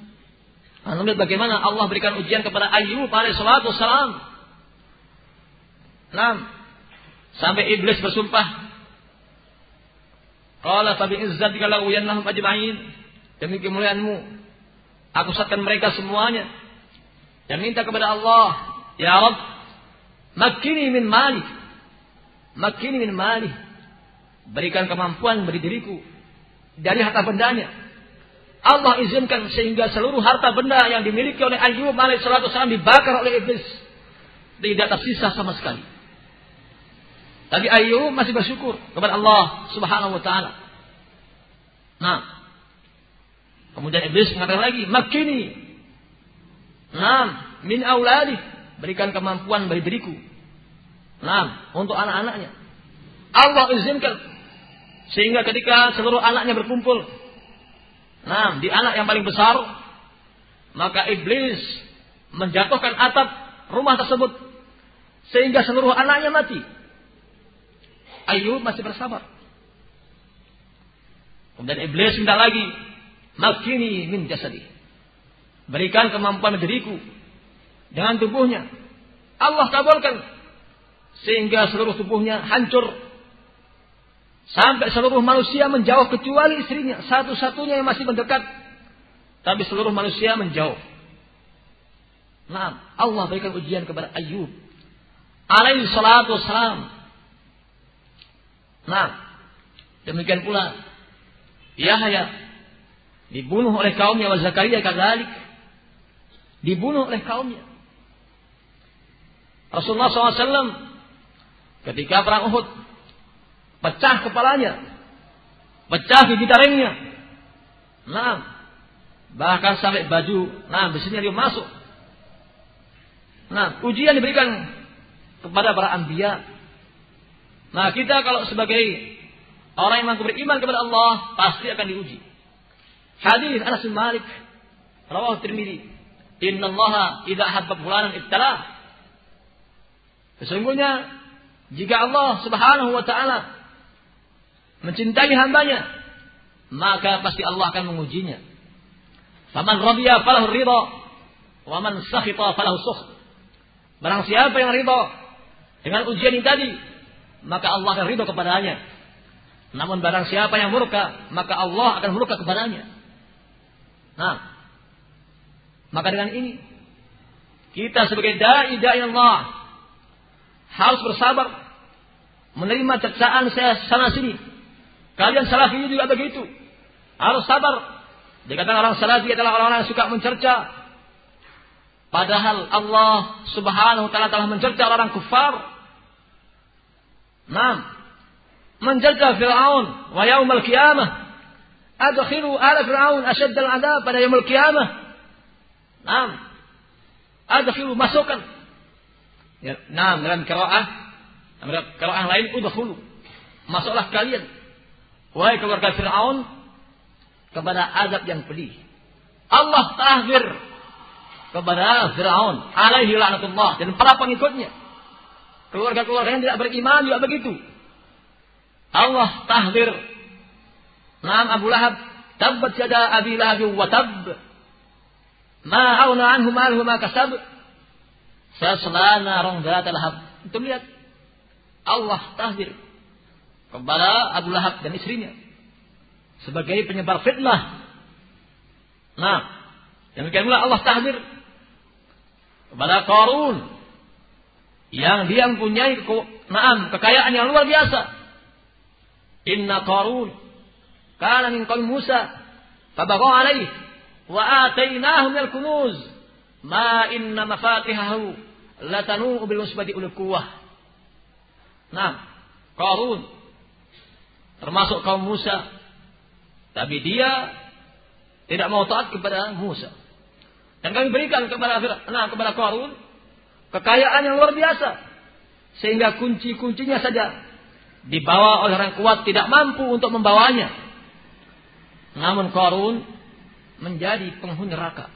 Anda lihat bagaimana Allah berikan ujian kepada Ayub salatu salam. Nah, sampai iblis bersumpah. Qala fa bi izzatika la uyannahum ajma'in. Demi kemuliaanmu, aku sesatkan mereka semuanya. Dan minta kepada Allah, Ya Rabb, makini min mali. Makini min mali. Berikan kemampuan beri diriku dari harta bendanya Allah izinkan sehingga seluruh harta benda yang dimiliki oleh Ayub alaihissalam dibakar oleh iblis. Tidak tersisa sama sekali. Tapi Ayub masih bersyukur kepada Allah subhanahu wa ta'ala. Nah. Kemudian iblis mengatakan lagi. Makini. Nah. Min awladi. Berikan kemampuan bagi diriku. Nah. Untuk anak-anaknya. Allah izinkan. Sehingga ketika seluruh anaknya berkumpul Nah, di anak yang paling besar, maka iblis menjatuhkan atap rumah tersebut sehingga seluruh anaknya mati. Ayub masih bersabar. Kemudian iblis minta lagi, makini min jasadi. Berikan kemampuan diriku dengan tubuhnya. Allah kabulkan sehingga seluruh tubuhnya hancur Sampai seluruh manusia menjauh kecuali istrinya. Satu-satunya yang masih mendekat. Tapi seluruh manusia menjauh. Nah, Allah berikan ujian kepada Ayub. Alaihi salatu wassalam. Nah, demikian pula Yahya dibunuh oleh kaumnya wa Zakaria kadzalik dibunuh oleh kaumnya. Rasulullah SAW ketika perang Uhud Pecah kepalanya. Pecah gigi taringnya. Nah, bahkan sampai baju, nah besinya dia masuk. Nah, ujian diberikan kepada para anbiya. Nah, kita kalau sebagai orang yang mengaku beriman kepada Allah pasti akan diuji. Hadis Anas bin Malik rawahu Tirmizi. Inna Allah idza habba fulanan ibtala. Sesungguhnya jika Allah Subhanahu wa taala mencintai hambanya, maka pasti Allah akan mengujinya. Faman radiya falahu ridha wa man sakhita falahu. Barang siapa yang ridha dengan ujian ini tadi, maka Allah akan ridha kepadanya. Namun barang siapa yang murka, maka Allah akan murka kepadanya. Nah, maka dengan ini kita sebagai dai dai Allah harus bersabar menerima cercaan saya sana sini. Kalian salafi juga begitu. Harus sabar. Dikatakan orang salafi adalah orang-orang yang suka mencerca. Padahal Allah subhanahu wa ta'ala telah mencerca orang kufar. Nah, mencerca Fir'aun wa yaumal qiyamah. Adkhilu ala Fir'aun asyad al-adab pada yaumul qiyamah. Nah, adkhilu masukkan. Ya, nah, dalam qiraah, dalam qiraah lain udkhulu. Masuklah kalian Wahai keluarga Fir'aun, kepada azab yang pedih. Allah tahdir kepada Fir'aun. Alaihi la'natullah. Dan para pengikutnya. Keluarga-keluarga yang tidak beriman juga begitu. Allah tahdir. Naam Abu Lahab. Tabbat yada Abi Lahab wa tab. Ma awna anhu ma'alhu ma kasab. Saslana rong lahab. Itu lihat. Allah tahdir kepada Abu Lahab dan istrinya sebagai penyebar fitnah. Nah, demikian pula Allah tahdir kepada Qarun yang dia mempunyai naam kekayaan yang luar biasa. Inna Qarun kana min qaum Musa fabagha alaih wa atainahu min al-kunuz ma inna mafatihahu latanu bil usbati ulul quwwah. Nah, Qarun termasuk kaum Musa. Tapi dia tidak mau taat kepada Musa. Dan kami berikan kepada nah, kepada Qarun kekayaan yang luar biasa. Sehingga kunci-kuncinya saja dibawa oleh orang kuat tidak mampu untuk membawanya. Namun Qarun menjadi penghuni neraka.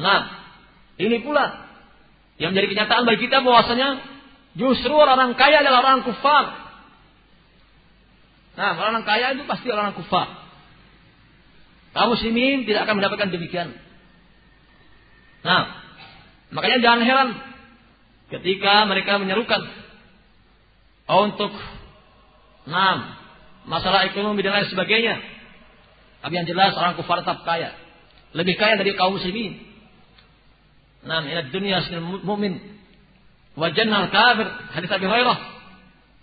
Nah, ini pula yang menjadi kenyataan bagi kita bahwasanya justru orang kaya adalah orang kufar Nah, orang kaya itu pasti orang kufar. Kaum muslimin tidak akan mendapatkan demikian. Nah, makanya jangan heran ketika mereka menyerukan untuk nah, masalah ekonomi dan lain sebagainya. Tapi yang jelas orang kufar tetap kaya. Lebih kaya dari kaum muslimin. Nah, ini dunia mu'min. Wajannal kafir. Hadis Abi Hurairah.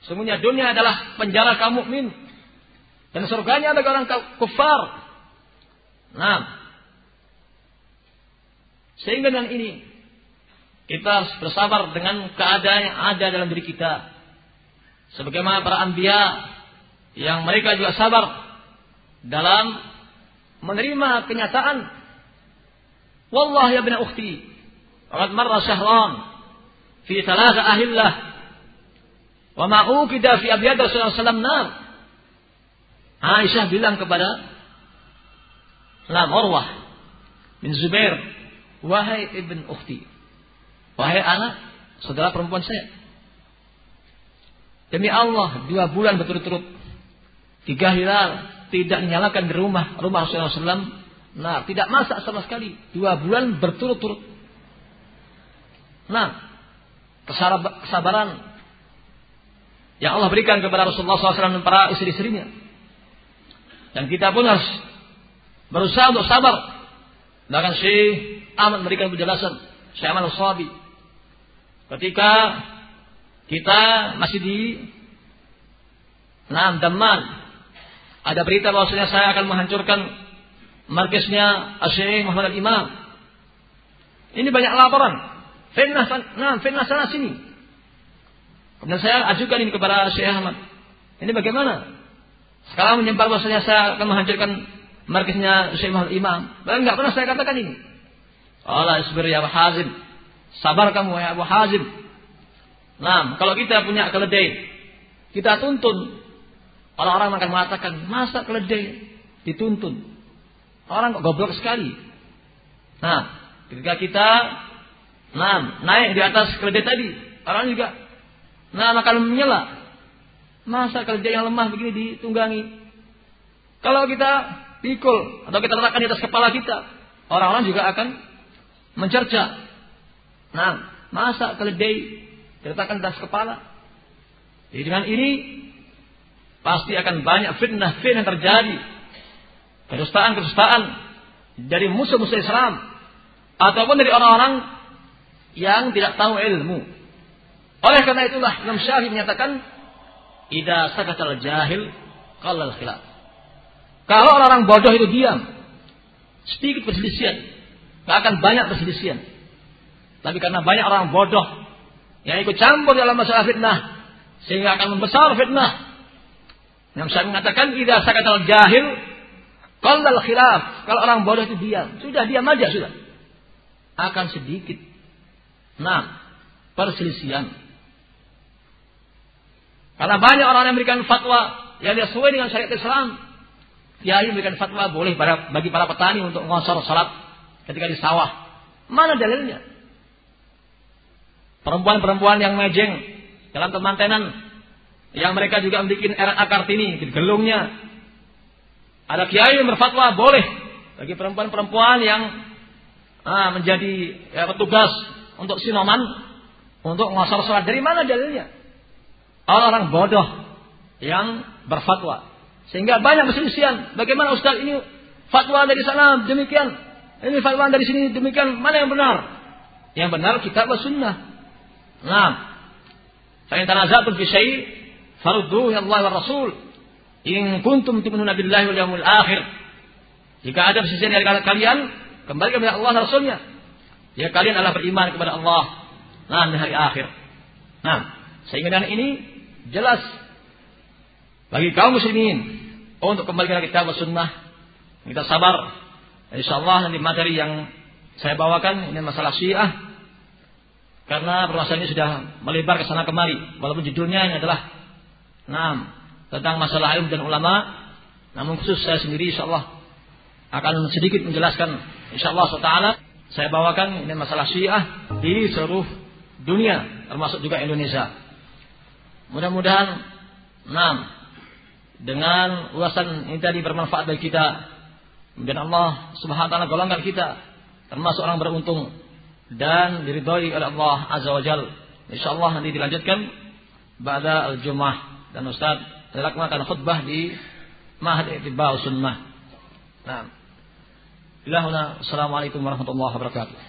Sungguhnya dunia adalah penjara kaum mukmin dan surganya bagi orang kufar. Nah, sehingga dengan ini kita harus bersabar dengan keadaan yang ada dalam diri kita. Sebagaimana para anbiya yang mereka juga sabar dalam menerima kenyataan. Wallah ya bina ukhti, qad marra syahran fi thalatha ahillah wa ma fi abyad Rasulullah sallallahu nar. Aisyah bilang kepada Lam Urwah bin Zubair, wahai ibn ukhti, wahai anak saudara perempuan saya. Demi Allah, dua bulan berturut-turut, tiga hilal, tidak menyalakan di rumah rumah Rasulullah SAW. Nah, tidak masak sama sekali, dua bulan berturut-turut. Nah, kesabaran yang Allah berikan kepada Rasulullah SAW dan para istri-istrinya dan kita pun harus berusaha untuk sabar. Bahkan Syekh Ahmad memberikan penjelasan. Syekh Ahmad Sabi. Ketika kita masih di Naam Damman. Ada berita bahwasanya saya akan menghancurkan markasnya Syekh Muhammad Al-Imam. Ini banyak laporan. Fitnah, nah, fitnah sana sini. Kemudian saya ajukan ini kepada Syekh Ahmad. Ini bagaimana? Sekarang menyebar bahwasanya saya akan menghancurkan markisnya Syekh Muhammad Imam. Dan enggak pernah saya katakan ini. Allah isbir ya Hazim. Sabar kamu ya Abu Hazim. Nah, kalau kita punya keledai, kita tuntun. Orang-orang akan mengatakan, masa keledai dituntun? Orang kok goblok sekali. Nah, ketika kita nah, naik di atas keledai tadi, orang juga nah akan menyela. Masa keledai yang lemah begini ditunggangi? Kalau kita pikul atau kita letakkan di atas kepala kita, orang-orang juga akan mencerca. Nah, masa keledai diletakkan di atas kepala? Jadi dengan ini pasti akan banyak fitnah-fitnah yang terjadi. Kedustaan-kedustaan dari musuh-musuh Islam ataupun dari orang-orang yang tidak tahu ilmu. Oleh karena itulah Imam Syafi'i menyatakan, "Idza sakatal jahil qallal khilaf." Kalau orang-orang bodoh itu diam, sedikit perselisihan, akan banyak perselisihan. Tapi karena banyak orang bodoh yang ikut campur dalam masalah fitnah, sehingga akan membesar fitnah. Yang saya mengatakan, tidak sakatal jahil, kalau khilaf. Kalau orang bodoh itu diam. Sudah diam aja sudah. Akan sedikit. Nah, perselisihan. Karena banyak orang yang memberikan fatwa yang sesuai dengan syariat Islam. Kiai memberikan fatwa boleh bagi para petani untuk ngosor salat ketika di sawah. Mana dalilnya? Perempuan-perempuan yang mejeng dalam teman-tenan yang mereka juga membuat RA Kartini di gelungnya. Ada kiai yang berfatwa boleh bagi perempuan-perempuan yang ah, menjadi ya, petugas untuk sinoman untuk ngosor salat. Dari mana dalilnya? Orang-orang bodoh yang berfatwa. Sehingga banyak perselisihan. Bagaimana Ustaz ini fatwa dari sana demikian. Ini fatwa dari sini demikian. Mana yang benar? Yang benar kitab wa. Nah. Fa'in tanazatum fi syai' farudduhu ya Allah wa Rasul. In kuntum tu'minuna billahi wal yawmil akhir. Jika ada perselisihan dari kalian, kembali kepada Allah dan Rasulnya. Ya kalian adalah beriman kepada Allah. Nah, di hari akhir. Nah, sehingga dengan ini jelas bagi kaum muslimin untuk kembali ke kitab sunnah kita sabar insya Allah nanti materi yang saya bawakan ini masalah syiah karena permasalahan ini sudah melebar ke sana kemari. Walaupun judulnya ini adalah enam tentang masalah ilmu dan ulama. Namun khusus saya sendiri insya Allah akan sedikit menjelaskan. Insya Allah taala saya bawakan ini masalah syiah di seluruh dunia termasuk juga Indonesia. Mudah-mudahan enam dengan ulasan ini tadi bermanfaat bagi kita. Dan Allah Subhanahu wa kita termasuk orang beruntung dan diridhoi oleh Allah Azza wa Jal. Insyaallah nanti dilanjutkan pada al-jum'ah dan Ustaz melakukan khutbah di Mahad Ittiba'us Sunnah. Nah. Ilahuna Assalamualaikum warahmatullahi wabarakatuh.